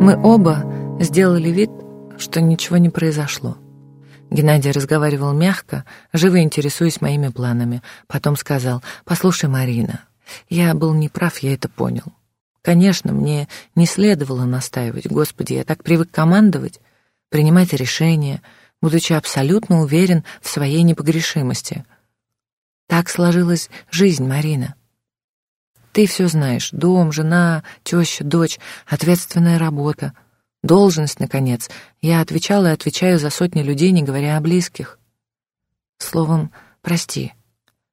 Мы оба сделали вид, что ничего не произошло. Геннадий разговаривал мягко, живо интересуясь моими планами. Потом сказал, «Послушай, Марина, я был неправ, я это понял. Конечно, мне не следовало настаивать. Господи, я так привык командовать, принимать решения, будучи абсолютно уверен в своей непогрешимости. Так сложилась жизнь, Марина. Ты все знаешь. Дом, жена, теща, дочь, ответственная работа. Должность, наконец. Я отвечала и отвечаю за сотни людей, не говоря о близких. Словом, прости.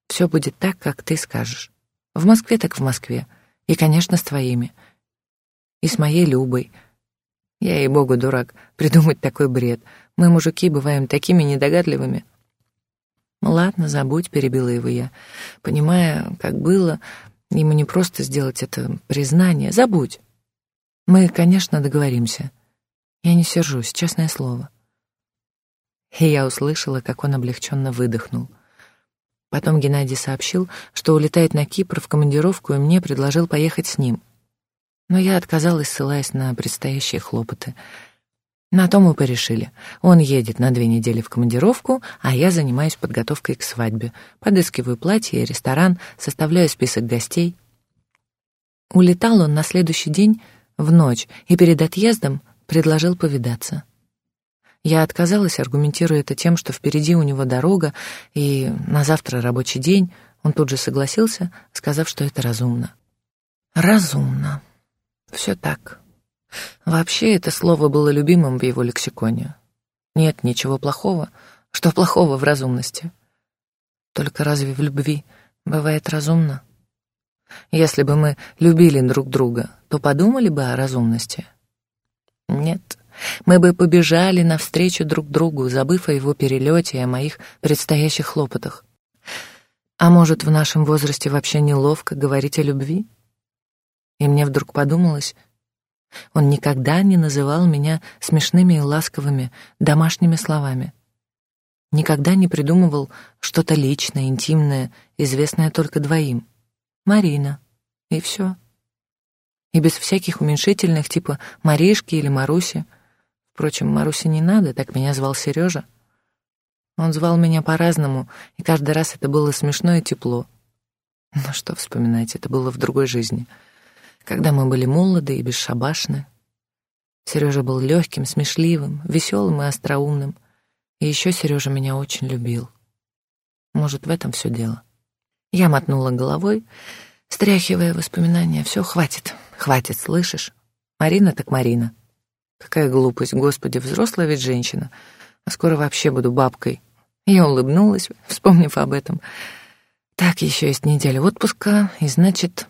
Все будет так, как ты скажешь. В Москве так в Москве. И, конечно, с твоими. И с моей Любой. Я, и богу дурак, придумать такой бред. Мы, мужики, бываем такими недогадливыми. Ладно, забудь, перебила его я. Понимая, как было, ему не просто сделать это признание. Забудь. Мы, конечно, договоримся. Я не сержусь, честное слово. И я услышала, как он облегченно выдохнул. Потом Геннадий сообщил, что улетает на Кипр в командировку и мне предложил поехать с ним. Но я отказалась, ссылаясь на предстоящие хлопоты. На том мы порешили. Он едет на две недели в командировку, а я занимаюсь подготовкой к свадьбе. Подыскиваю платье и ресторан, составляю список гостей. Улетал он на следующий день в ночь и перед отъездом предложил повидаться. Я отказалась, аргументируя это тем, что впереди у него дорога, и на завтра рабочий день. Он тут же согласился, сказав, что это разумно. Разумно. Все так. Вообще, это слово было любимым в его лексиконе. Нет ничего плохого. Что плохого в разумности? Только разве в любви бывает разумно? Если бы мы любили друг друга, то подумали бы о разумности. Нет. Мы бы побежали навстречу друг другу, забыв о его перелете и о моих предстоящих хлопотах. А может, в нашем возрасте вообще неловко говорить о любви? И мне вдруг подумалось, он никогда не называл меня смешными и ласковыми домашними словами. Никогда не придумывал что-то личное, интимное, известное только двоим. Марина. И все. И без всяких уменьшительных типа Маришки или Маруси. Впрочем, Маруси не надо, так меня звал Сережа. Он звал меня по-разному, и каждый раз это было смешно и тепло. Но что вспоминать, это было в другой жизни, когда мы были молоды и бесшабашны. Сережа был легким, смешливым, веселым и остроумным. И еще Сережа меня очень любил. Может, в этом все дело. Я мотнула головой, стряхивая воспоминания. Все, хватит, хватит, слышишь? Марина так Марина. Какая глупость, господи, взрослая ведь женщина. А скоро вообще буду бабкой. Я улыбнулась, вспомнив об этом. Так, еще есть неделя отпуска, и значит,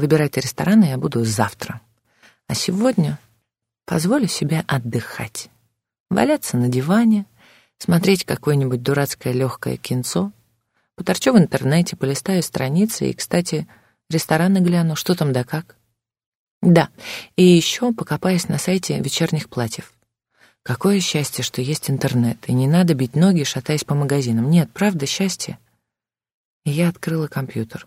выбирать рестораны я буду завтра. А сегодня позволю себе отдыхать. Валяться на диване, смотреть какое-нибудь дурацкое легкое кинцо, поторчу в интернете, полистаю страницы и, кстати, рестораны гляну, что там да как. Да, и еще покопаясь на сайте вечерних платьев. Какое счастье, что есть интернет, и не надо бить ноги, шатаясь по магазинам. Нет, правда, счастье. И я открыла компьютер.